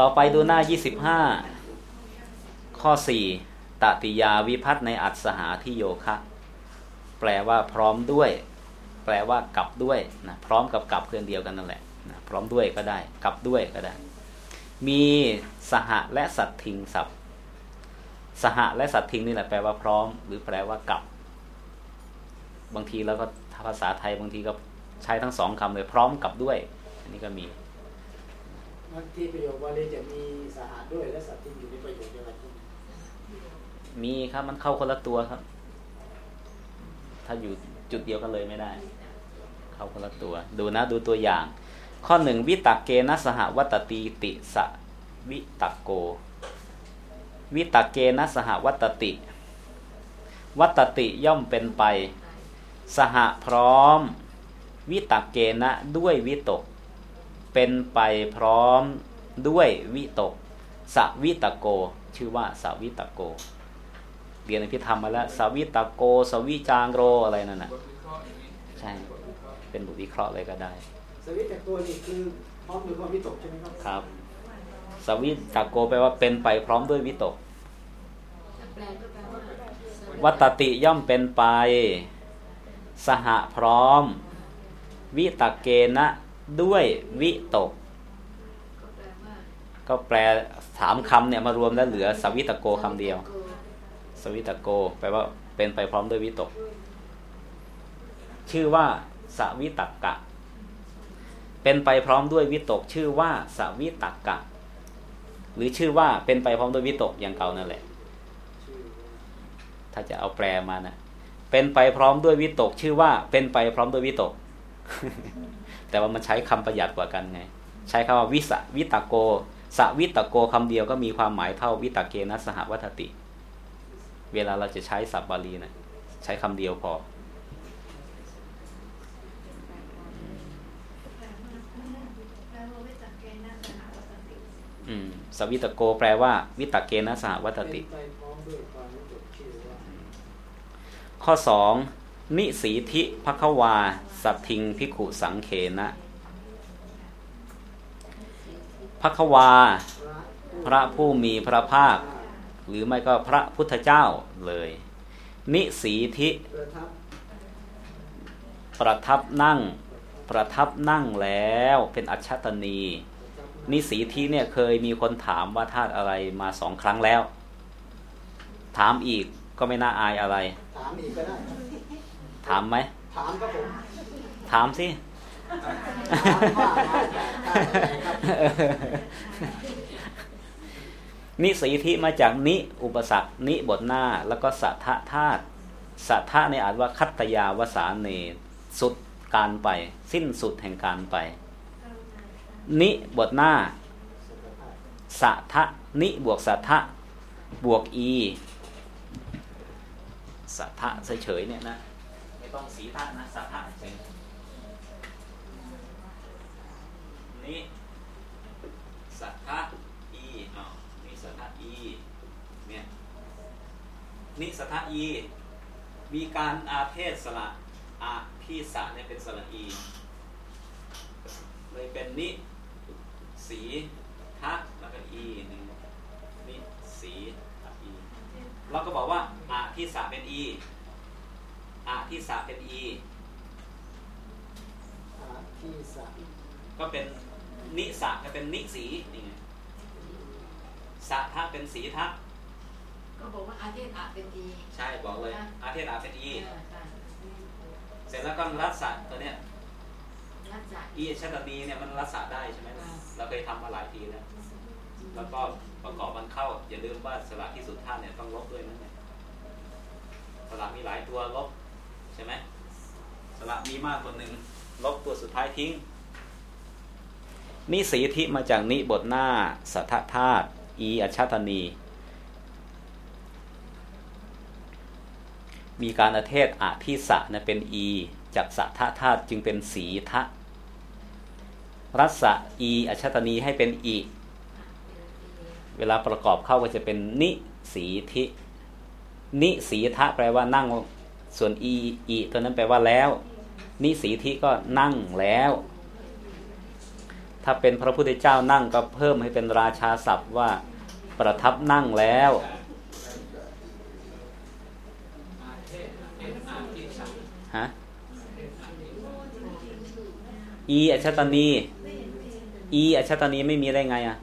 ต่อไปดูหน้า 25 ข้อ 4ตติยาวิพัฒในอัศหาที่โยคะ แปลว่าพร้อมด้วย แปลว่ากลับด้วยนะพร้อมกับกลับเพื่อนเดียวกันนั่นแหละนะพร้อมด้วยก็ได้ กลับด้วยก็ได้ มีสหะและสัตทิงศัพท์สหะและสัตทิงนี่แหละแปลว่าพร้อม หรือแปลว่ากลับ บางทีเราก็ภาษาไทยบางทีก็ใช้ทั้งสองคำเลยพร้อมกับด้วย อันนี้ก็มี ที่ประโยควาลีจะมีสหะด้วยและสัตว์ที่อยู่ในประโยคเดียวกันมีครับมันเข้าคนละตัวครับ ถ้าอยู่จุดเดียวกันเลยไม่ได้ เข้าคนละตัว ดูนะดูตัวอย่าง ข้อหนึ่งวิตกเกนะสหวัตติติสวิตกโก วิตกเกนะสหวัตติ วัตติย่อมเป็นไป สหพร้อม วิตกเกนะด้วยวิตก เป็นไปพร้อมด้วยวิตกสวิตโก ชื่อว่าสวิตโก เรียนในพิธรรมมาแล้วสวิตโก สวิจางโรอะไรนั่นนะใช่ เป็นบทวิเคราะห์เลยก็ได้ สวิตจากตัวนี่คือพร้อมหรือความวิตกใช่ไหมครับครับ สวิตโกแปลว่าเป็นไปพร้อมด้วยวิตกวัตติย่อมเป็นไป สหพร้อม วิตกเกนะ ด้วยวิตก ก็แปลสามคำเนี่ยมารวมแล้วเหลือสวิตโกคำเดียว สวิตโกแปลว่าเป็นไปพร้อมด้วยวิตก ชื่อว่าสวิตกะ เป็นไปพร้อมด้วยวิตก ชื่อว่าสวิตกะ หรือชื่อว่าเป็นไปพร้อมด้วยวิตกอย่างเก่านั่นแหละ ถ้าจะเอาแปลมานะเป็นไปพร้อมด้วยวิตก ชื่อว่าเป็นไปพร้อมด้วยวิตก แต่ว่ามันใช้คำประหยัดกว่ากันไง ใช้คำว่าวิสวิตโกสวิตโกคำเดียวก็มีความหมายเท่าวิตเกนัสหวัตติ เวลาเราจะใช้ศัพท์บาลีนะใช้คำเดียวพออืมสวิตโกแปลว่า วิตเกนัสหวัตติเป็นไปพร้อมด้วยความวิตกชื่อว่าข้อสอง นิสีทิภควาสัตทิงพิขุสังเขนะภควาพระผู้พระผู้มีพระภาค หรือไม่ก็พระพุทธเจ้าเลย นิสีทิประทับนั่ง ประทับนั่งแล้วเป็นอัจฉตนี นิสีทิเนี่ยเคยมีคนถามว่าธาตุอะไรมาสองครั้งแล้ว ถามอีกก็ไม่น่าอายอะไร ถามอีกก็ได้ ถามไหม ถามครับผม ถามสิถามว่ามาจากธาตุอะไรครับนิสีทิมาจากนิอุปสรรคนิบทหน้า แล้วก็สัทธธาตุสัทธะในอ่านว่าคัตยาวสาเนสุดการไป สิ้นสุดแห่งการไป นิบทหน้าสัทธะนิบวกสัทธะบวกอีสัทธะเฉยๆเนี่ยนะไม่ ต้องสีทะนะสัทธะเฉยนิสัทธะอีอ้าวนิสัทธะอีเนี่ยนิสัทธะอี มีการอาเพศสระอาพี่สะเนี่ยเป็นสระอีเลยเป็นนิสีทะแล้วก็อีนึ่นิสีอีเราก็บอกว่าอาที่สะเป็นอี อาที่สะเป็นอีอาที่สามก็เป็นนิสะก็เป็นนิสีนี่ไงสะทะเป็นสีทะก็บอกว่าอาเทศอาเป็นดีใช่บอกเลย อาเทศอาเป็นอีเออใช่เสร็จแล้วก็รัศะตัวเนี้ยรักษาอีชัตนีเนี่ยมันรัศะได้ใช่ไหมเราเคยทำมาหลายทีแล้ว แล้วก็ประกอบมันเข้า อย่าลืมว่าสระที่สุดท่าเนี่ยต้องลบด้วยนั่นแหละสระมีหลายตัวลบ ใช่ไหมสระมีมากกว่าหนึ่งลบตัวสุดท้ายทิ้ง นิสีทิมาจากนิบทหน้า สัทธธาตุอีอัชชตนี มีการอเทศอาที่สะนะเป็นอี จากสัทธธาตุจึงเป็นสีทะรัศะอีอัชชตนีให้เป็นอี เวลาประกอบเข้าก็จะเป็นนิสีทินิสีทะแปลว่านั่ง ส่วน อีอีตัวนั้นแปลว่าแล้ว นิสีทิก็นั่งแล้ว ถ้าเป็นพระพุทธเจ้านั่งก็เพิ่มให้เป็นราชาศัพท์ว่า ประทับนั่งแล้ว ฮะ อีอัชตานี อีอัชตานีไม่มีได้ไงอะ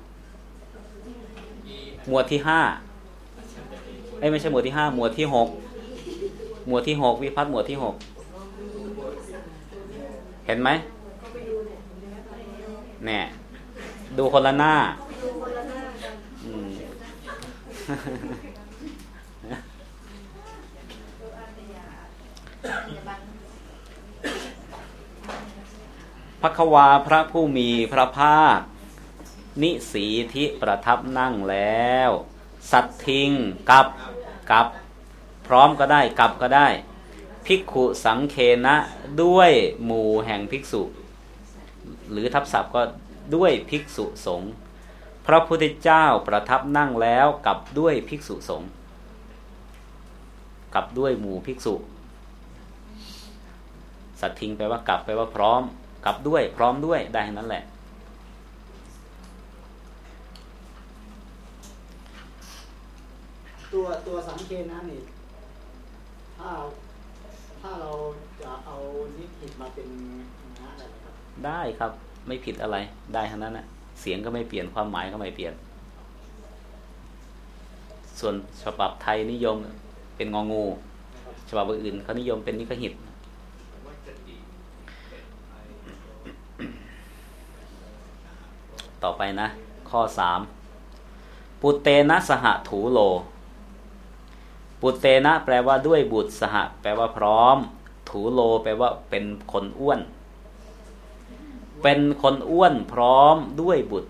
หมวดที่ห้าไอ้ไม่ใช่หมวดที่ห้าหมวดที่หก หมวดที่หกวิพัฒน์หมวดที่หกเห็นไหมเนี่ยดูคนละหน้าพระควาพระผู้มีพระภาค นิสีทิประทับนั่งแล้ว สัตทิงกับกับ พร้อมก็ได้กลับก็ได้ ภิกขุสังเคนะด้วยหมู่แห่งภิกษุ หรือทับศัพท์ก็ด้วยภิกษุสงฆ์พระพุทธเจ้าประทับนั่งแล้วกลับด้วยภิกษุสงฆ์กลับด้วยหมู่ภิกษุ สัตทิงแปลว่ากลับแปลว่าพร้อมกลับด้วยพร้อมด้วยได้ทั้งนั้นแหละ ตัวตัวสังเกตนะนี่ ถ้าถ้าเราจะเอานิพิตมาเป็นนะอะไรครับ ได้ครับไม่ผิดอะไร ได้ทั้งนั้นนะเสียงก็ไม่เปลี่ยนความหมายก็ไม่เปลี่ยน ส่วนฉบับไทยนิยมเป็นงองูฉบับอื่นเขานิยมเป็นนิกหิตต่อไปนะ ข้อสามปุเตนะสหถูโล ปุตเตนะ แปลว่าด้วยบุตรสหแปลว่าพร้อม ถูโล แปลว่าเป็นคนอ้วน เป็นคนอ้วนพร้อมด้วยบุตร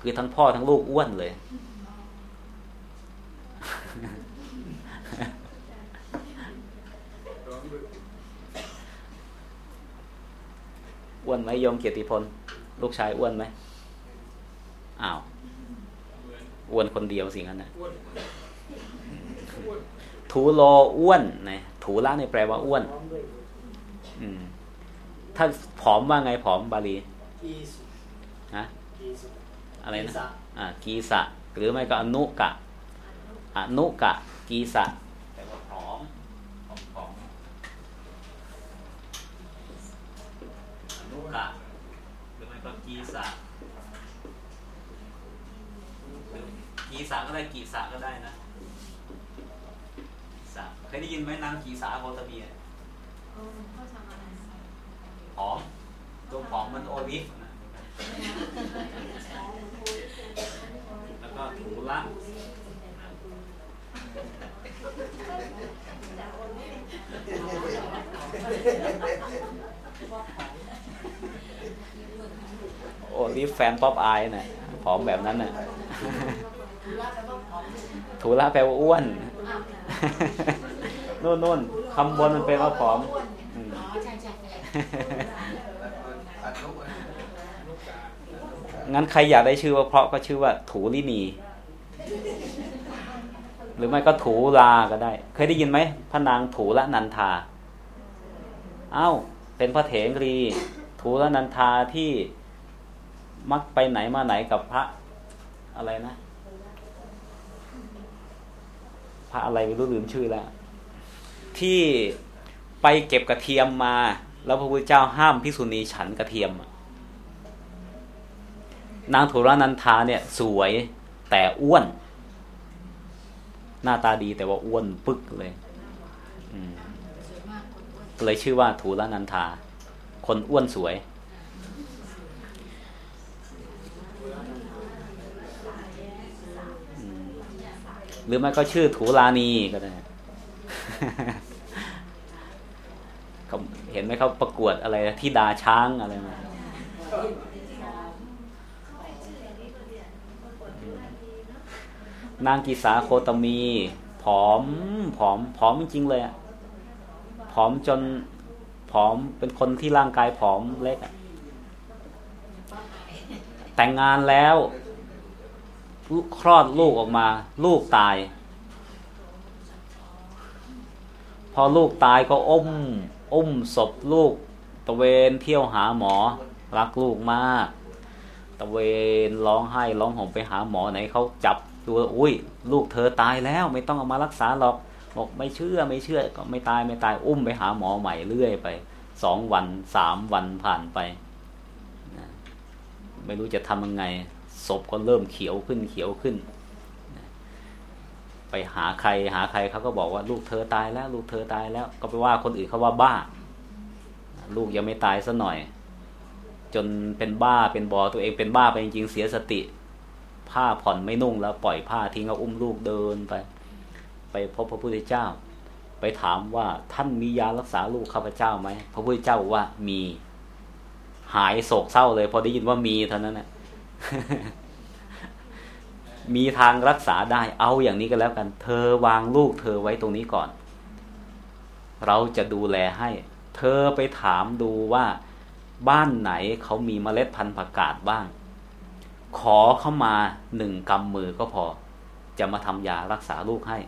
คือทั้งพ่อทั้งลูกอ้วนเลย อ้วนไหมยมเกียรติพล ลูกชายอ้วนไหมอ้าว อ้วนคนเดียวสิงั้นนะ ถูโลอ้วนนะถูละในแปลว่าอ้วนพร้อมด้วยอืม ถ้าผอมว่าไงผอมบาลีกีสุฮะกีสุอะไรนะกีสะอ่ากีสะ หรือไม่ก็อนุกะอนุกะ กีสะแปลว่าผอมผอมผอมอนุกะหรือไม่ก็กีสะหรือกีสะก็ได้กีสะก็ได้นะกีสะเค ยได้ยินไหมนางกีสาโคตมีอะผอมตัวผอมมันโอลิฟนะแล้วก็ถูละโอ้นี่แฟนป๊อปอายน่ะผอมแบบนั้นน่ะถูละแปลว่าอ้วน นู่นนู่นคำบนมันเป็นว่าผอมอืมอ๋อใช่ใช่ใช่งั้นใครอยากได้ชื่อว่าเพราะก็ชื่อว่า ถูลินี หรือไม่ก็ถูลาก็ได้ เคยได้ยินไหมพระนางถูละนันทา เอ้า เป็นพระเถรี ถูละนันทาที่มักไปไหนมาไหนกับพระอะไรนะ พระอะไรไม่รู้ลืมชื่อแล้ว ที่ไปเก็บกระเทียมมา แล้วพระพุทธเจ้าห้ามพิกษุณีฉันกระเทียม นางธุรานันทาเนี่ย สวยแต่อ้วน หน้าตาดีแต่ว่าอ้วนปึกเลยเลยชื่อว่าธุรานันทา คนอ้วนสวย หรือไม่ก็ชื่อถูลานีก็ได้ เขาเห็นไหมเขาประกวดอะไรที่ดาช้างอะไรมานางกีสาโคตมี ผอม ผอม ผอมจริงๆเลยอะผอมจน ผอมเป็นคนที่ร่างกายผอมเล็กอะแต่งงานแล้วลูกคลอดลูกออกมา ลูกตาย พอลูกตายก็อมอุ้มศพลูก ตะเวนเที่ยวหาหมอรักลูกมาก ตะเวนร้องไห้ร้องห่มไปหาหมอไหนเขาจับดูอุ้ย ลูกเธอตายแล้วไม่ต้องเอามารักษาหรอกบอกไม่เชื่อไม่เชื่อก็ไม่ตายไม่ตายอุ้มไปหาหมอใหม่เรื่อยไปสองวันสามวันผ่านไป ไม่รู้จะทำยังไงศพก็เริ่มเขียวขึ้นเขียวขึ้น ไปหาใครหาใครเขาก็บอกว่าลูกเธอตายแล้ว ลูกเธอตายแล้ว ก็ไปว่าคนอื่นเขาว่าบ้า ลูกยังไม่ตายซะหน่อย จนเป็นบ้าเป็นบอตัวเองเป็นบ้าไปจริงๆเสียสติ ผ้าผ่อนไม่นุ่งแล้วปล่อยผ้าทิ้งเอาอุ้มลูกเดินไป ไปพบพระพุทธเจ้า ไปถามว่าท่านมียารักษาลูกข้าพเจ้าไหมพระพุทธเจ้าบอกว่ามี หายโศกเศร้าเลย พอได้ยินว่ามีเท่านั้นแหละ มีทางรักษาได้ เอาอย่างนี้ก็แล้วกัน เธอวางลูกเธอไว้ตรงนี้ก่อน เราจะดูแลให้ เธอไปถามดูว่าบ้านไหนเขามีเมล็ดพันธุ์ผักกาดบ้าง ขอเข้ามาหนึ่งกำมือก็พอ จะมาทำยารักษาลูกให้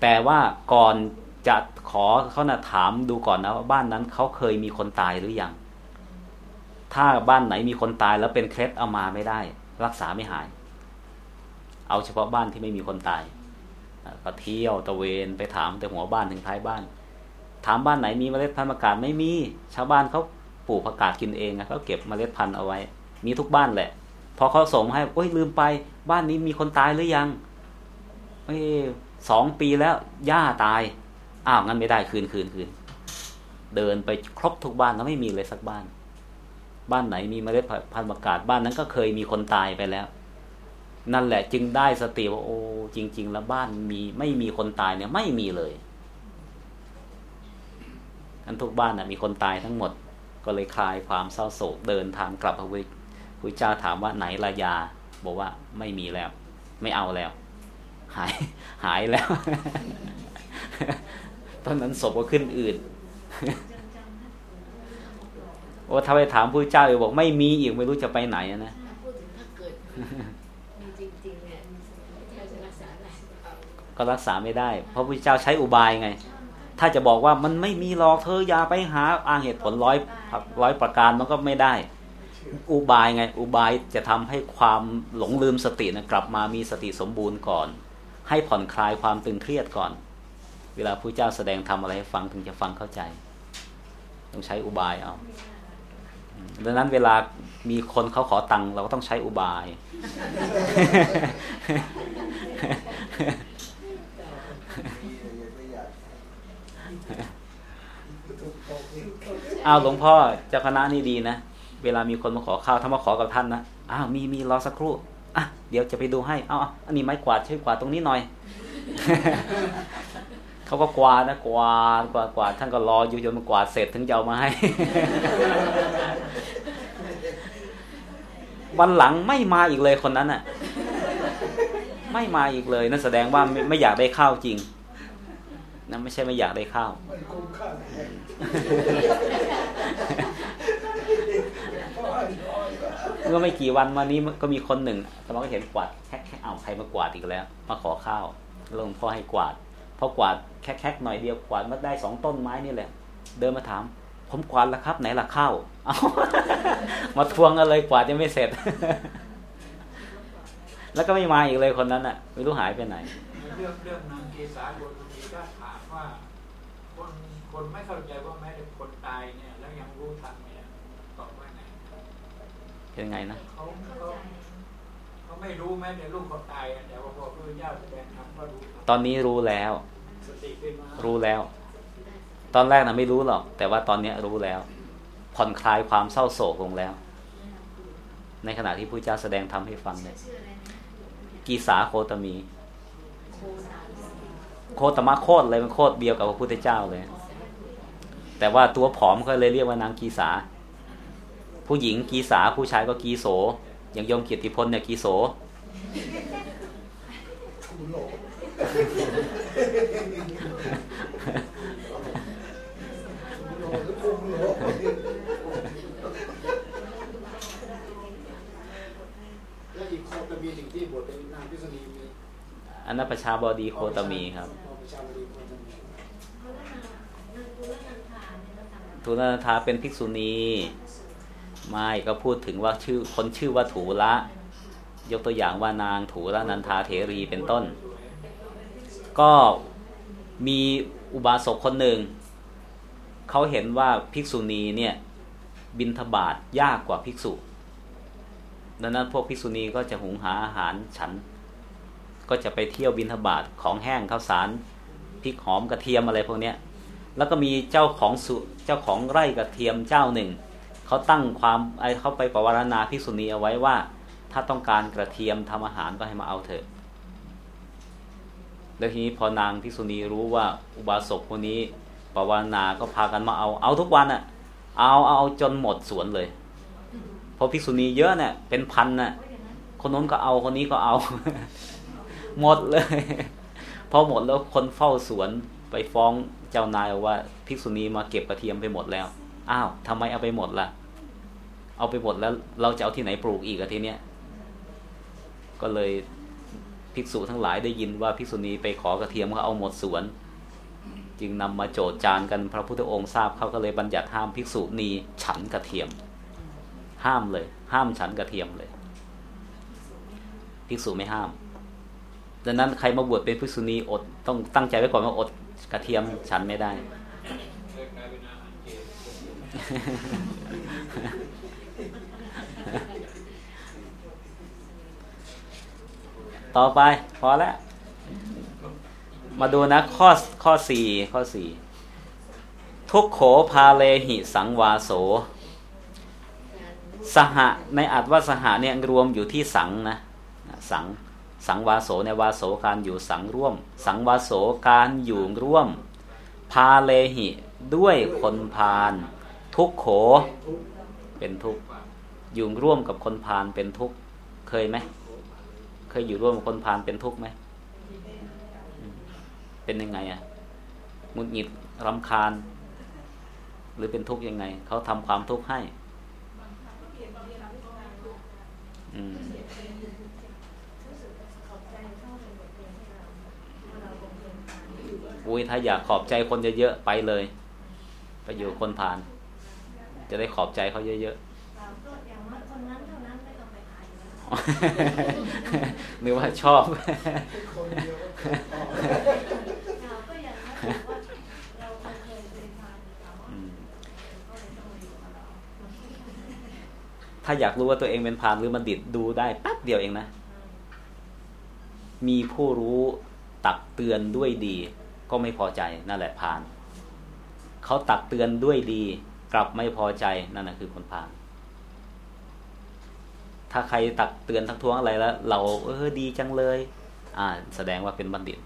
แต่ว่าก่อนจะขอเขานะถามดูก่อนนะว่าบ้านนั้นเขาเคยมีคนตายหรือยังถ้าบ้านไหนมีคนตายแล้วเป็นเคล็ดเอามาไม่ได้ รักษาไม่หาย เอาเฉพาะบ้านที่ไม่มีคนตายก็เที่ยวตะเวนไปถามแต่หัวบ้านถึงท้ายบ้าน ถามบ้านไหนมีเมล็ดพันธุ์ผักกาดไม่มี ชาวบ้านเขาปลูกผักกาดกินเองนะเขาเก็บเมล็ดพันธุ์เอาไว้ มีทุกบ้านแหละ พอเขาส่งให้โอ้ยลืมไป บ้านนี้มีคนตายหรือยังเอ้สองปีแล้วย่าตายอ้าวงั้นไม่ได้คืนคืนคืนเดินไปครบทุกบ้านแล้วไม่มีเลยสักบ้าน บ้านไหนมีเมล็ดพันธุ์ผักกาดบ้านนั้นก็เคยมีคนตายไปแล้ว นั่นแหละจึงได้สติว่าโอ้จริง ๆ แล้วบ้านมีไม่มีคนตายเนี่ยไม่มีเลยทั้นทุกบ้านนะมีคนตายทั้งหมด ก็เลยคลายความเศร้าโศกเดินทางกลับพระวิพระเจ้าถามว่าไหนลายา บอกว่าไม่มีแล้ว ไม่เอาแล้ว หายหายแล้ว ตอนนั้นศพก็ขึ้นอื่นโอ้ถ้าไปถามพระเจ้าอีกบอกไม่มีอีกไม่รู้จะไปไหนนะ พูดถึงถ้าเกิดมีจริงๆเนี่ยเราจะรักษาได้ ก็รักษาไม่ได้ เพราะพระเจ้าใช้อุบายไง ถ้าจะบอกว่ามันไม่มีหรอกเธออย่าไปหาอ้างเหตุผลร้อยร้อยประการมันก็ไม่ได้ อุบายไง อุบายจะทำให้ความหลงลืมสตินะกลับมามีสติสมบูรณ์ก่อน ให้ผ่อนคลายความตึงเครียดก่อน เวลาพระเจ้าแสดงทำอะไรให้ฟังถึงจะฟังเข้าใจ ต้องใช้อุบายเอาดังนั้นเวลามีคนเขาขอตังค์เราก็ต้องใช้อุบาย อ้าวหลวงพ่อเจ้าคณะนี่ดีนะ เวลามีคนมาขอข้าวถ้ามาขอกับท่านนะอ้าวมีมีรอสักครู่อะเดี๋ยวจะไปดูให้เอาอันนี้ไม้กวาดช่วยกวาดตรงนี้หน่อยเขาก็กวาดนะกวาดกวาดกวาดท่านก็รออยู่จนมันกวาดเสร็จถึงจะเอามาให้ วันหลังไม่มาอีกเลยคนนั้นน่ะ ไม่มาอีกเลยนั่นแสดงว่าไม่ไม่อยากได้ข้าวจริง นั่นไม่ใช่ไม่อยากได้ข้าวมันคุ้มค่าแพงเมื่อไม่กี่วันมานี้ก็มีคนหนึ่งตอนก็เห็นกวาดแค่แค่เอาใครมากวาดอีกแล้ว มาขอข้าวหลวงพ่อให้กวาดพอกวาดแค่แค่หน่อยเดียวกวาดมาได้สองต้นไม้นี่แหละ เดินมาถาม ผมกวาดแล้วครับ ไหนล่ะข้าวเอามาทวงกันเลยกวาดยังไม่เสร็จ แล้วก็ไม่มาอีกเลยคนนั้นอะ ไม่รู้หายไปไหนเรื่องเรื่องนางเกษาบนมีก็ถามว่า คนคนไม่เข้าใจว่าแม้แต่คนตายเนี่ย แล้วยังรู้ทันเนี่ยตอบว่าไงเป็นไงนะเขาเขาเขาไม่รู้แม้แต่ลูกเขาตายอะแต่ว่าพอพระเจ้าแสดงธรรมก็รู้ทันตอนนี้รู้แล้วสติขึ้นมารู้แล้ว ตอนแรกนะไม่รู้หรอก แต่ว่าตอนเนี้ยรู้แล้ว ผ่อนคลายความเศร้าโศกลงแล้ว ในขณะที่พระเจ้าแสดงธรรมให้ฟังเนี่ยกีสาโคตมี โคตมะโคตเลยมันโคตเดียวกับพระพุทธเจ้าเลย แต่ว่าตัวผอมก็เลยเรียกว่านางกีสา ผู้หญิงกีสาผู้ชายก็กีโส อย่างโยมเกียรติพลเนี่ยกีโสทุโลกทุโลกแล้วอีกโคตมีหนึ่งที่บทเป็นนางพิษณีมีอันนั้นประชาบดีโคตมีครับ ประชาบดีโคตมี ทุนนาทาเป็นภิกษุณี ไม่ก็พูดถึงว่าชื่อคนชื่อว่าถูละ ยกตัวอย่างว่านางถูละนันทาเถรีเป็นต้น ก็มีอุบาสกคนหนึ่ง เขาเห็นว่าภิกษุณีเนี่ยบินทบาทยากกว่าภิกษุ ดังนั้นพวกภิกษุณีก็จะหุงหาอาหารฉัน ก็จะไปเที่ยวบินทบาทของแห้งข้าวสารพริกหอมกระเทียมอะไรพวกเนี้ย แล้วก็มีเจ้าของสุ เจ้าของไร่กระเทียมเจ้าหนึ่งเขาตั้งความไอเขาไปประวารณาภิกษุณีเอาไว้ว่า ถ้าต้องการกระเทียมทำอาหารก็ให้มาเอาเถอะ แล้วทีนี้พอนางภิกษุณีรู้ว่าอุบาสกคนนี้ปวารณาก็พากันมาเอาเอาทุกวันอะ่ะ เอาเอาจนหมดสวนเลยเพราะภิกษุณีเยอะเนี่ยเป็นพันน่ะคนนู้นก็เอาคนนี้ก็เอา หมดเลยพอหมดแล้วคนเฝ้าสวน ไปฟ้องเจ้านายว่าภิกษุณีมาเก็บกระเทียมไปหมดแล้ว อ้าวทำไมเอาไปหมดล่ะ เอาไปหมดแล้วเราจะเอาที่ไหนปลูกอีกอะทีเนี้ย ก็เลยภิกษุทั้งหลายได้ยินว่าภิกษุณีไปขอกระเทียมเขาเอาหมดสวน จึงนำมาโจดจานกันพระพุทธองค์ทราบเขาก็เลยบัญญัติห้ามภิกษุณีฉันกระเทียม ห้ามเลย ห้ามฉันกระเทียมเลยภิกษุไม่ห้ามดังนั้นใครมาบวชเป็นภิกษุณีอดต้องตั้งใจไว้ก่อนว่าอด กระเทียมฉันไม่ได้ ต่อไป พอแล้ว มาดูนะข้อข้อสี่ข้อสี่ทุกโขพาเลหิสังวาโส สหะในอัดว่าสหะเนี่ยรวมอยู่ที่สังนะ สัง สังวาโสในวาโสการอยู่สังร่วม สังวาโสการอยู่ร่วม พาเลหิด้วยคนพาลทุกโข เป็นทุกอยู่ร่วมกับคนพาลเป็นทุกเคยไหมเคยอยู่ร่วมกับคนพาลเป็นทุกไหมเป็นยังไงอะหงุดหงิดรำคาญ หรือเป็นทุกข์ยังไง เขาทำความทุกข์ให้ อืม อุ้ยถ้าอยากขอบใจคนเยอะๆไปเลย ไปอยู่คนผ่าน จะได้ขอบใจเขาเยอะๆหรือว่าชอบคนเดียวก็พออืมถ้าอยากรู้ว่าตัวเองเป็นพรานหรือบัณฑิตดูได้แป๊บเดียวเองนะ มีผู้รู้ตักเตือนด้วยดี ก็ไม่พอใจนั่นแหละพานเขาตักเตือนด้วยดี กลับไม่พอใจนั่นแหะคือคนพานถ้าใครตักเตือนทักท้วงอะไรแล้ว เราเออดีจังเลย อ่า แสดงว่าเป็นบัณฑิต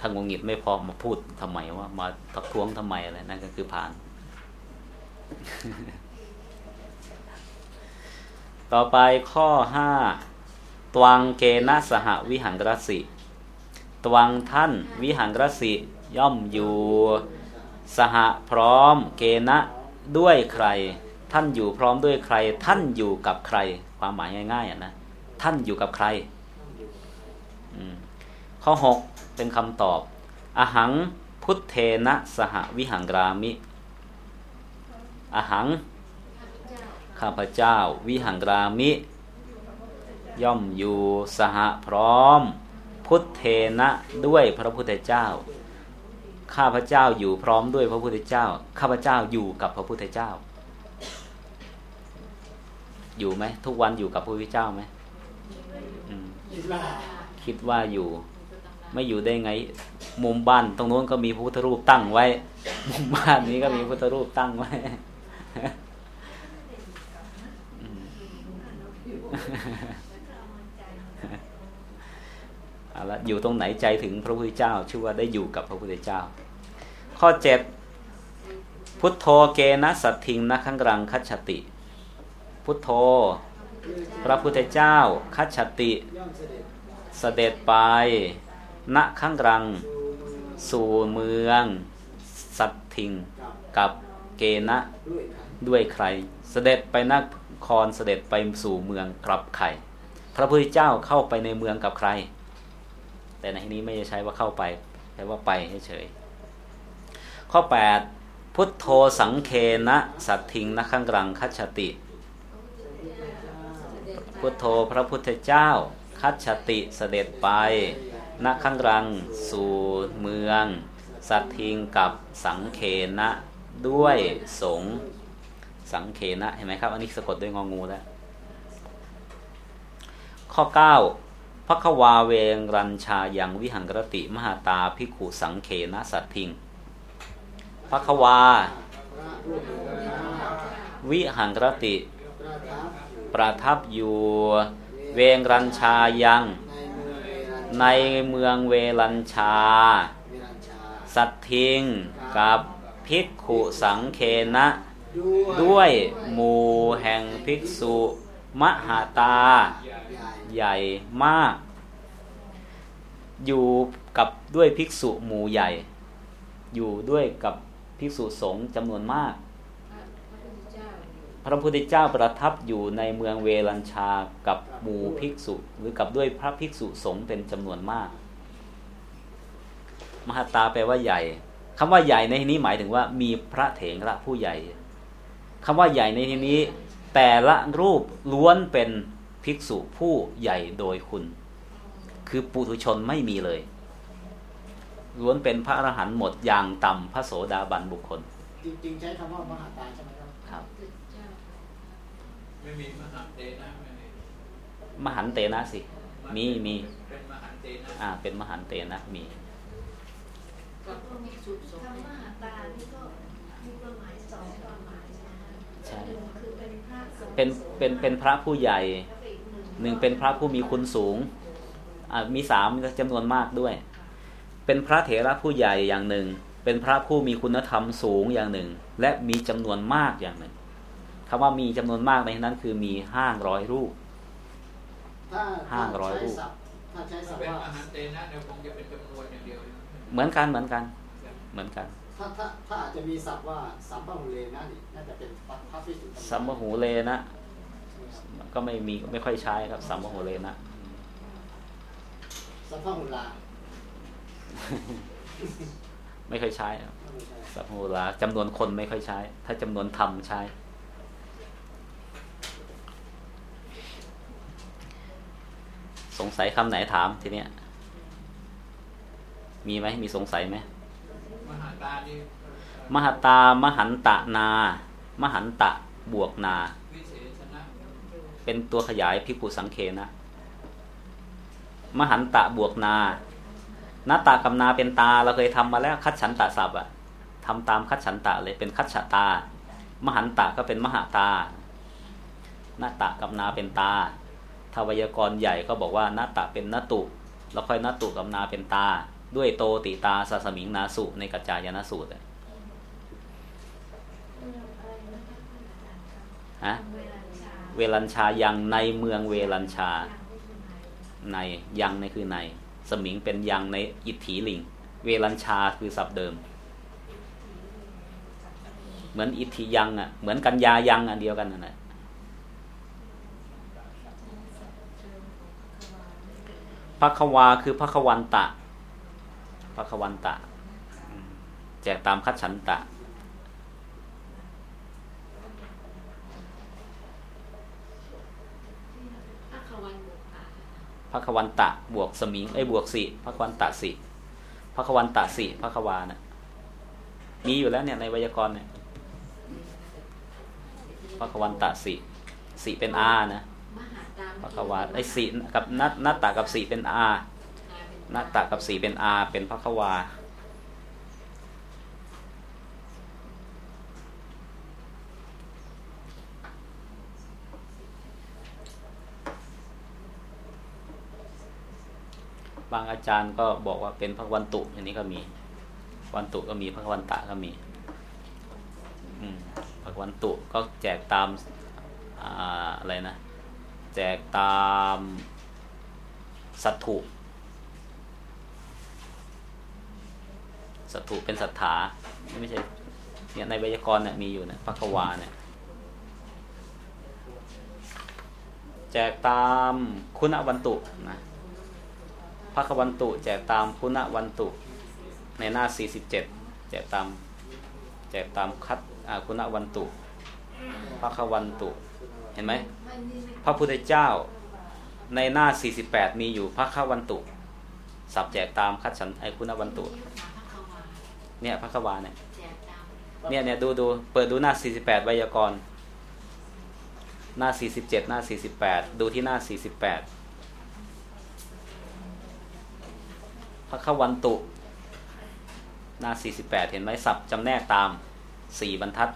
ถ้างงงิดไม่พอมาพูดทำไมว่า มาทักท้วงทำไมอะไรนั่นก็คือผ่าน ต่อไปข้อห้าตวังเกณสหวิหังกรสิ ตวังท่าน วิหังกรสิ ย่อมอยู่ สหพร้อมเกณะด้วยใคร ท่านอยู่พร้อมด้วยใคร ท่านอยู่กับใคร ความหมายง่ายๆอะนะท่านอยู่กับใครข้อหกเป็นคำตอบ อหังพุทเทนะสหวิหังรามิ อหัง ข้าพเจ้า วิหังรามิ ย่อมอยู่สหพร้อม พุทเทนะด้วยพระพุทธเจ้า ข้าพเจ้าอยู่พร้อมด้วยพระพุทธเจ้า ข้าพเจ้าอยู่กับพระพุทธเจ้า อยู่ไหมทุกวันอยู่กับพระพุทธเจ้าไหมคิดว่าคิดว่าอยู่ ไม่อยู่ได้ไง มุมบ้านตรงโน้นก็มีพระพุทธรูปตั้งไว้ มุมบ้านนี้ก็มีพระพุทธรูปตั้งไว้ อืม อาละอยู่ตรงไหนใจถึงพระพุทธเจ้า ชื่อว่าได้อยู่กับพระพุทธเจ้า ข้อเจ็ดพุทโธเกนะสัตถิงนะขังกรังคัจฉติ พุทโธ พระพุทธเจ้าคัจฉติย่อมเสด็จเสด็จไปณข้างรัง สู่เมือง สัตทิง กับเกณะด้วยใคร เสด็จไปนครเสด็จไปสู่เมืองกลับไข่ พระพุทธเจ้าเข้าไปในเมืองกับใคร แต่ในที่นี้ไม่ได้ใช้ว่าเข้าไปแปลว่าไปเฉยๆข้อ8พพุทโธสังเคนะสัตทิงนะขังรังคัจฉติ พุทโธพระพุทธเจ้า คัจฉติเสด็จไปณขังรังสู่เมือง สัตทิงกับสังเคนะด้วยสงสังเคนะเห็นไหมครับ อันนี้สะกดด้วยงองูแล้วข้อ 9 พักวาเวงรัญชายังวิหังกรติมหาตาภิขุสังเคนะสัตทิงพักวาพระผู้เป็นเจ้าวิหังกรติ ประทับอยู่ เวงรัญชายัง ในเมืองเวรัญในชา สัตทิงกับภิกขุสังเคนะ ด้ด้วยหมู่แห่งภิกษุ มหาตา ใหญ่มาก อยู่กับด้วยภิกษุหมู่ใหญ่ อยู่ด้วยกับภิกษุสงฆ์จำนวนมาก พระพุทธเจ้าประทับอยู่ในเมืองเวรัญชากับหมู่ภิกษุ หรือกับด้วยพระภิกษุสงฆ์เป็นจำนวนมาก มหาตาแปลว่าใหญ่คำว่าใหญ่ในที่นี้หมายถึงว่ามีพระเถระผู้ใหญ่คำว่าใหญ่ในที่นี้ แต่ละรูปล้วนเป็นภิกษุผู้ใหญ่โดยคุณ คือปุถุชนไม่มีเลย ล้วนเป็นพระอรหันต์หมดอย่างต่ำพระโสดาบันบุคคล จริงๆใช้คำว่ามหาตาใช่ไหมครับครับพระพุทธเจ้าไม่มีมหาเตนะไม่มีมหันเตนะสิ มีมีเป็นมหาเตนะอ่า เป็นมหันเตนะมีก็ต้องมีสุดสงฆ์คำว่าตานี่ก็มีความหมายสองความหมายใช่ ไหมคะใช่หนึ่งคือเป็นพระสงฆ์เป็นเป็นเป็นพระผู้ใหญ่แล้วก็อีกหนึ่งหนึ่งเป็นพระผู้มีคุณสูงอ่ามีสามจำนวนมากด้วย เป็นพระเถระผู้ใหญ่อย่างหนึ่ง เป็นพระผู้มีคุณธรรมสูงอย่างหนึ่ง และมีจำนวนมากอย่างหนึ่งคำว่ามีจำนวนมากในที่นั้นคือมีห้าร้อยรูปถ้าห้าร้อยใช้รูปศัพท์ถ้าใช้ถ้าศัพท์เป็นว่ามหาเตนะเดี๋ยวคงจะเป็นจำนวนอย่างเดียวเหมือนกันเหมือนกัน เหมือนกัน ถ้าถ้าถ้าอาจจะมีศัพท์ว่าสัมปะหุเลนะนี่น่าจะเป็นพระพระพิสุทธิ์สัมมหูเลนะก็ไม่มีไม่ค่อยใช้ครับสัมมหูเลนะสัมปะหุลาไม่ค่อยใช้ครับไม่ใช่สัมมหูลาจำนวนคนไม่ค่อยใช้ ถ้าจำนวนธรรมใช้สงสัยคำไหนถามทีเนี้ย มีไหมมีสงสัยไหม มหตานี่มหตามหันตะนา มหันตะบวกนา เป็นตัวขยายพิกุสังเคนะ มหันตะบวกนาหน้าตากับนาเป็นตาเราเคยทำมาแล้ว คัดฉันตะศัพท์อะทำตามคัดฉันตะเลยเป็นคัดฉตา มหันตะก็เป็นมหาตาหน้าตะกับนาเป็นตาทวยากรใหญ่ก็บอกว่าหน้าตะเป็นนตุ แล้วค่อยนตุกับนาเป็นตา ด้วยโตติตาสสมิงนาสุในกัจจายนสูตรเมืองอะไรนะคะท่านอาจารย์ครับฮะเวลัญชายังในเมืองเวลัญชา ในยังในคือใน สมิงเป็นยังในอิทธิลิง เวลัญชาคือศัพท์เดิม เหมือนอิทธิยังอะเหมือนกัญญายังอันเดียวกันนั่นแหละพระควาคือพระควันตะ พระควันตะอืมแจกตามคัดฉันตะพระขวันบุตาพระควันตะบวกสมิงไอ้ยบวกสิพระควันตะสิพระควันตะสิพระควานะมีอยู่แล้วเนี่ยในไวยากรณ์เนี่ยพระควันตะสิสิเป็นอานะมหาตามพระควาไอ้สิกับนัตนัตตะกับสิเป็นอา นัตตะกับสิเป็นอาเป็นพระควาบางอาจารย์ก็บอกว่าเป็นพระวันตุอันนี้ก็มี วันตุก็มีพระวันตะก็มีอพระวันตุก็แจกตามอ่าอะไรนะ แจกตามสัตถุ สัตถุเป็นศรัทธาไม่ใช่เนี่ยในไวยากรณ์เนี่ยมีอยู่นะพระกวาเนี่ยแจกตามคุณวันตุนะพระควันตุแจกตามคุณวันตุ ในหน้า 47 แจกตามแจกตามคัดคุณวันตุพระควันตุเห็นไหมพระพุทธเจ้าในหน้า 48 มีอยู่พระควันตุสับแจกตามคัดฉันไอคุณวันตุ เนี่ยพระควาเนี่ยเนี่ยเนี่ยดูดูเปิดดูหน้า 48ไวยากรณ์หน้า 47 หน้า 48 ดูที่หน้า 48พระขวันตุ หน้า 48 เห็นไหมสับจำแนกตาม 4 บรรทัด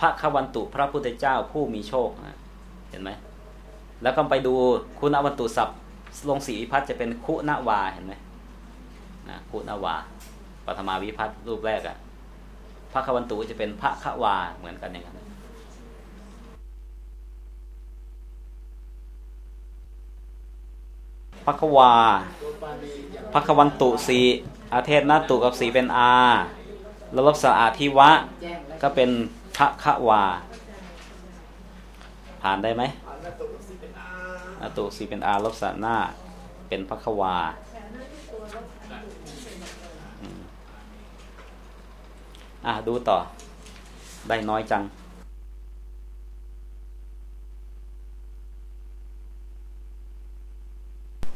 พระขวันตุพระพุทธเจ้าผู้มีโชคนะเห็นไหมแล้วก็ไปดูคุณวันตุสับลงสีพัฒจะเป็นคุณวาเห็นไหม นะคุณวาปฐมาวิพัฒน์รูปแรกอะพระขวันตุจะเป็นพระขวาเหมือนกันอย่างนั้นพระขวาพระขวันตุสีอาเทศนาตุกับสีเป็นอาแล้วลบสะอาทิวะ ก็เป็นพระขวา ผ่านได้ไหมอันาตุสีเป็นอาลบสะหน้า เป็นพระขวาอืม อะดูต่อ ได้น้อยจัง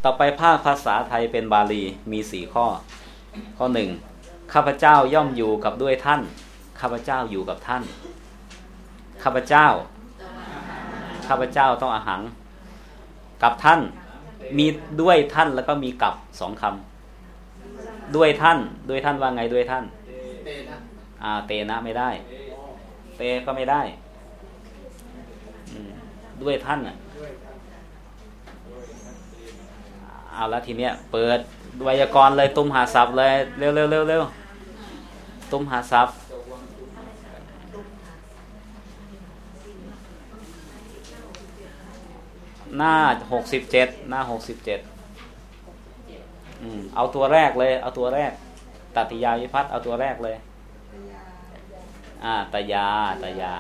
ต่อไปภาคภาษาไทยเป็นบาลีมีสี่ข้อ ข้อหนึ่งข้าพเจ้าย่อมอยู่กับด้วยท่าน ข้าพเจ้าอยู่กับท่าน ข้าพเจ้า ข้าพเจ้าต้องอาหัง กับท่าน มีด้วยท่านแล้วก็มีกับสองคำด้วยท่าน ด้วยท่านว่าไงด้วยท่าน อาเตนะไม่ได้ เตก็ไม่ได้ด้วยท่านอะเอาละทีเนี้ยเปิดไวยากรณ์เลยตุ้มหาศัพท์เลยเร็วเร็วเร็วเร็วตุ้มหาศัพท์หน้าหกสิบเจ็ดหน้าหกสิบเจ็ดอืมเอาตัวแรกเลย เอาตัวแรกตัติยาวิพัฒน์เอาตัวแรกเลย อ่าตยาตยา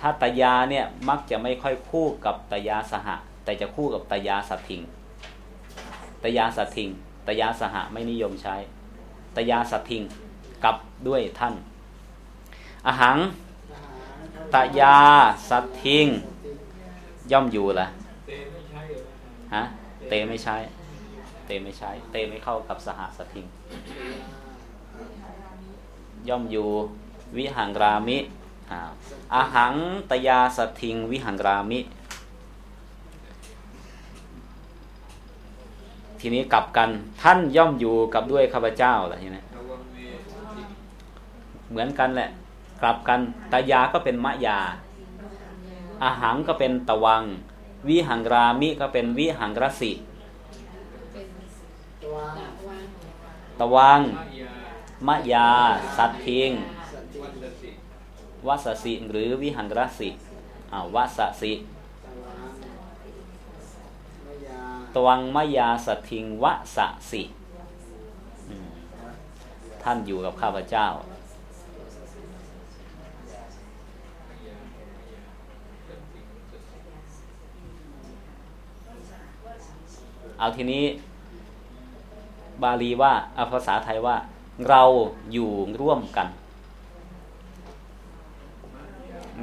ถ้าตยาเนี่ยมักจะไม่ค่อยคู่กับตยาสหะ แต่จะคู่กับตยาสัตถิงตยาสัตถิงตยาสหะไม่นิยมใช้ตยาสัตถิงกับด้วยท่านอาหังตยาสัตถิงย่อมอยู่ละเตไม่ใช่เหรอฮะเตไม่ใช้ เตไม่ใช้ เตไม่เข้ากับสหสัตถิงย่อมอยู่ วิหังรามิอาอาหังตยาสัตถิงวิหังรามิ ทีนี้กลับกันท่านย่อมอยู่กับด้วยข้าพเจ้าแหละใช่ไหมเมติเหมือนกันแหละ กลับกันตยาก็เป็นมะยาอาหังก็เป็นตะวัง วิหังรามิก็เป็นวิหังรสิตะวัง มะยา สัตทิง วัสสิหรือวิหังรสิอ่าวัสสิตวันมายาตวังมยาสัตทิงวสสิ ท่านอยู่กับข้าพเจ้า เอาทีนี้ บาลีว่าเอาภาษาไทยว่า เราอยู่ร่วมกัน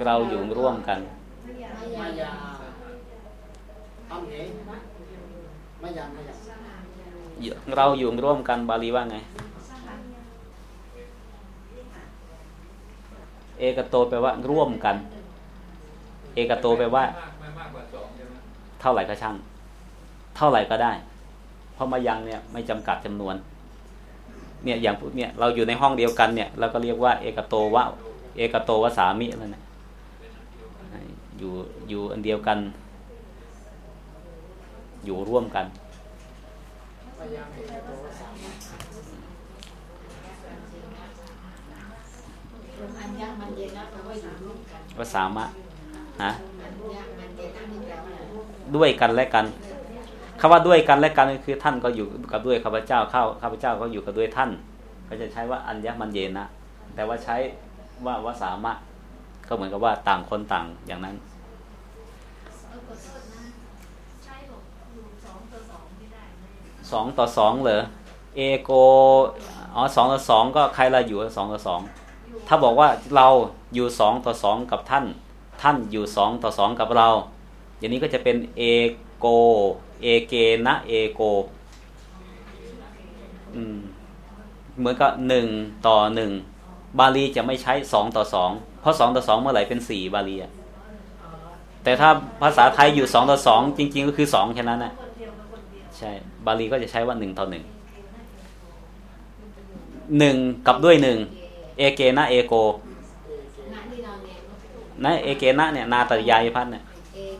เราอยู่ร่วมกันมายาทำไงมายามายาเราอยู่ร่วมกันบาลีว่าไง เอกโตแปลว่าร่วมกัน เอกโตแปลว่า เท่าไหร่ก็ช่าง เท่าไหร่ก็ได้ เพราะมายังเนี่ยไม่จำกัดจำนวน เนี่ยอย่างพูดเนี่ยเราอยู่ในห้องเดียวกันเนี่ยเราก็เรียกว่า เอกโตวะเอกโตวะสามิแล้วนะ อยู่อยู่อันเดียวกัน อยู่ร่วมกันมายาสามากมันเย็นนะแปลว่าอยู่ร่วมกันวสามะฮะอันยากมันเย็นนี่แปลว่าด้วยกันและกันคำว่าด้วยกันและกันก็คือท่านก็อยู่กับด้วยข้าพเจ้าเข้าข้าพเจ้าก็อยู่กับด้วยท่าน ก็จะใช้ว่าอัญญมันเยนะ แต่ว่าใช้ว่าวสามะ ก็เหมือนกับว่าต่างคนต่างอย่างนั้นสองต่อสองไม่ได้ไหมสองต่อสองเหรอเอโกอ๋อสองต่อสองก็ใครละอยู่สองต่อสองถ้าบอกว่าเราอยู่สองต่อสองกับท่าน ท่านอยู่สองต่อสองกับเรา อย่างนี้ก็จะเป็นเอโกเอเกนะเอโกอืมเหมือนกับหนึ่งต่อหนึ่งบาลีจะไม่ใช้สองต่อสอง เพราะสองต่อสองเมื่อไหร่เป็นสี่บาลีอะแต่ถ้าภาษาไทยอยู่สองต่อสองจริง ๆ ก็คือสองแค่นั้นนะใช่บาลีก็จะใช้ว่าหนึ่งต่อหนึ่งหนึ่งกับด้วยหนึ่งเอเกนะเอโกนะเราเนี่นเอเกนะเนี่ยนาติยายพัฒน์เนี่ยเอก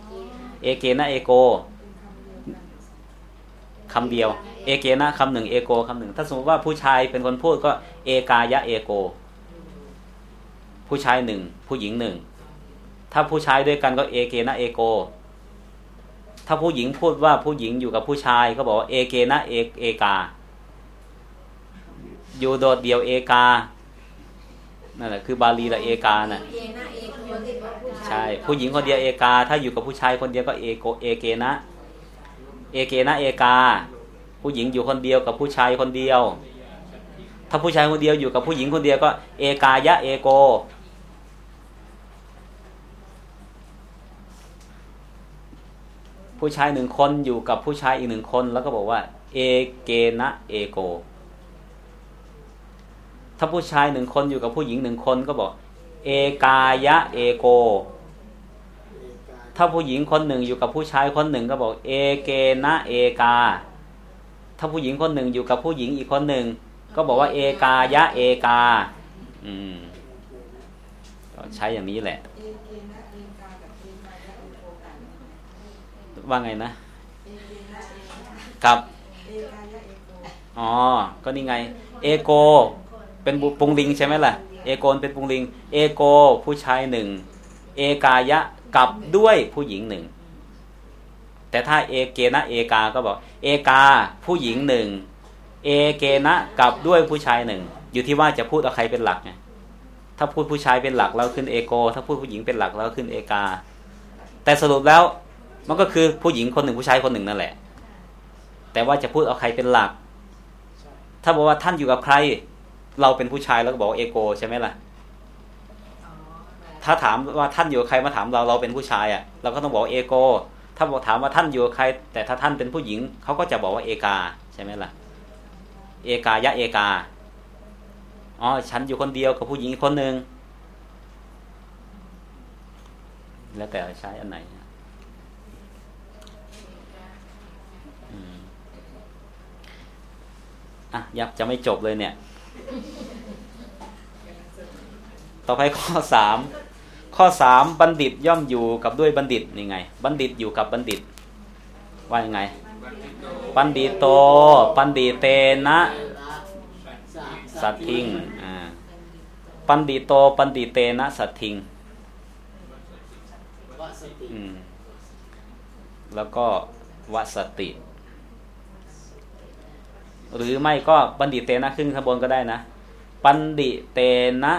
เอเกนะเอโกคำเดียว เอเกนะคำหนึ่งเอโกคำหนึ่งถ้าสมมติว่าผู้ชายเป็นคนพูดก็เอกายะเอโก ผู้ชายหนึ่งผู้หญิงหนึ่งถ้าผู้ชายด้วยกันก็เอเกนะเอโก ถ้าผู้หญิงพูดว่าผู้หญิงอยู่กับผู้ชายก็บอกว่าเอเกนะเอเอกา อยู่โดดเดียวเอกานั่นแหละคือบาลีละเอกาน่ะเนี่ยใช่ผู้หญิงคนเดียวเอกา ถ้าอยู่กับผู้ชายคนเดียวก็เอโกเอเกนะเอเกนะเอกา ผู้หญิงอยู่คนเดียวกับผู้ชายคนเดียว ถ้าผู้ชายคนเดียวอยู่กับผู้หญิงคนเดียวก็ เอกายะเอโก ผู้ชายหนึ่งคนอยู่กับผู้ชายอีกหนึ่งคน แล้วก็บอกว่า เอเกนะเอโก ถ้าผู้ชายหนึ่งคนอยู่กับผู้หญิงหนึ่งคนก็บอก เอกายะเอโก ถ้าผู้หญิงคนหนึ่งอยู่กับผู้ชายคนหนึ่งก็บอก เอเกนะเอกา ถ้าผู้หญิงคนหนึ่งอยู่กับผู้หญิงอีกคนหนึ่งก็บอกว่า เอกายะเอกา อืมใช้อย่างนี้แหละ เอเกนะเอกากับเอกายะเอโกกัน ว่าไงนะเอเกนะเอกากับเอกายะเอโกอ๋อ ก็นี่ไง เอโก เป็นบุปุงลิงใช่ไหมล่ะ เอโกนเป็นปุงลิง เอโกผู้ชายหนึ่ง เอกายะกับด้วยผู้หญิงหนึ่ง แต่ถ้าเอเกนะเอกา ก็บอก เอกาผู้หญิงหนึ่ง เอเกนะกับด้วยผู้ชายหนึ่ง อยู่ที่ว่าจะพูดเอาใครเป็นหลักไง ถ้าพูดผู้ชายเป็นหลักแล้วขึ้นเอโก ถ้าพูดผู้หญิงเป็นหลักแล้วขึ้นเอกา แต่สรุปแล้ว มันก็คือผู้หญิงคนหนึ่งผู้ชายคนหนึ่งนั่นแหละ แต่ว่าจะพูดเอาใครเป็นหลัก ถ้าบอกว่าท่านอยู่กับใคร เราเป็นผู้ชายแล้วก็บอกว่าเอโกใช่ไหมล่ะอ๋อถ้าถามว่าท่านอยู่กับใครมาถามเราเราเป็นผู้ชายอะเราก็ต้องบอกว่าเอโก ถ้าบอกถามว่าท่านอยู่กับใคร แต่ถ้าท่านเป็นผู้หญิงเขาก็จะบอกว่าเอกาใช่ไหมล่ะ เอกายะเอกาอ๋อฉันอยู่คนเดียวกับผู้หญิงอีกคนหนึ่งแล้วแต่ใช้อันไหนอืม อะยากจะไม่จบเลยเนี่ย ต่อไปข้อสามข้อสามบัณฑิตย่อมอยู่กับด้วยบัณฑิตนี่ไง บัณฑิตอยู่กับบัณฑิต ว่ายังไงบัณฑิโตบัณฑิเตนะสัตทิงอ่าปัณฑิโต ปัณฑิเตนะสัทธิงแล้วก็วสติ หรือไม่ก็ปัณฑิเตนะขึ้นข้างบนก็ได้นะปัณฑิเตนะ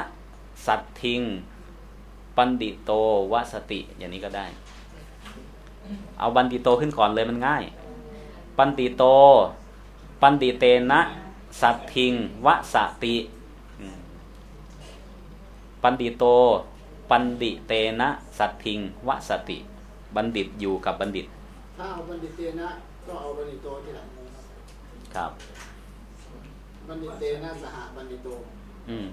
สัทธิง ปัณฑิโตวสติ อย่างนี้ก็ได้ เอาปัณฑิโตขึ้นก่อนเลยมันง่าย ปัณฑิโต ปันดิเตนะสัตทิงวสติ ปันดิโต ปันดิเตนะสัตทิงวสติ บัณฑิตอยู่กับบัณฑิต ถ้าเอาบัณฑิเตนะก็เอาบัณฑิโตที่หลังครับ บัณฑิตเตนะสหบัณฑิตโต อืม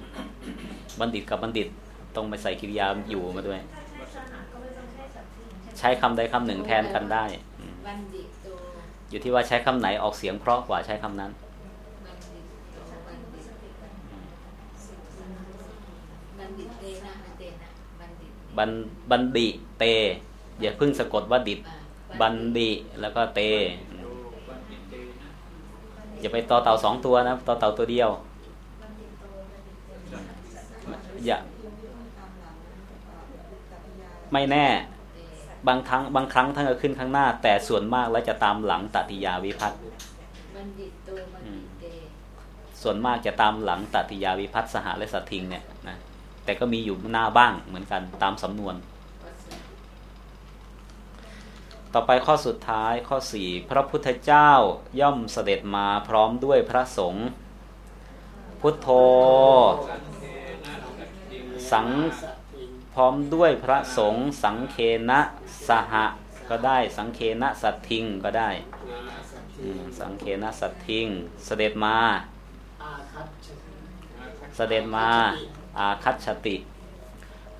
บัณฑิตกับบัณฑิตต้องไปใส่กิริยาอยู่มาด้วยถ้าใช้สหก็ไม่ต้องใช้สัตว์ที่ใช้คำใดคำหนึ่งแทนกันได้อืมบัณฑิตโตอยู่ที่ว่าใช้คำไหนออกเสียงเพราะกว่าใช้คำนั้นบัณฑิตโตบัณฑิตบัณฑิตเตนะเตนะบัณฑิตบันบันดิเต อย่าเพิ่งสะกดว่าดิตอ่าบันดิแล้วก็เตอืม โตบัณฑิตเตนะ อย่าไปต่อเต่าสองตัวนะต่อเต่าตัวเดียวอย่าไม่แน่บางครั้งบางครั้งท่านก็ขึ้นข้างหน้า แต่ส่วนมากแล้วจะตามหลังตติยาวิพัตน์ส่วนมากจะตามหลังตติยาวิพัตน์สหและสัตทิงเนี่ยนะแต่ก็มีอยู่หน้าบ้างเหมือนกันตามสำนวน วสติ ต่อไปข้อสุดท้ายข้อ 4 พระพุทธเจ้าย่อมเสด็จมาพร้อมด้วยพระสงฆ์พุทโธ สังพร้อมด้วยพระสงฆ์สังเคนะสหะก็ได้สังเคนะสัตทิงก็ได้ สังเคนะสัตทิง เสด็จมาเสด็จมาอาคัตชติ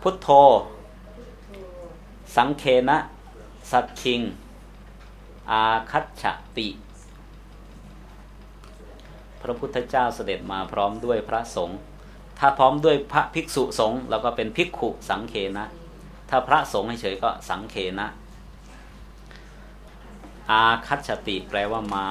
พุทโธ สังเคนะ สัตคิง อาคัตชติ พระพุทธเจ้าเสด็จมาพร้อมด้วยพระสงฆ์ถ้าพร้อมด้วยพระภิกษุสงฆ์เราก็เป็นภิกขุสังเคนะ ถ้าพระสงฆ์เฉยๆก็สังเคนะ อาคัตชติแปลว่ามา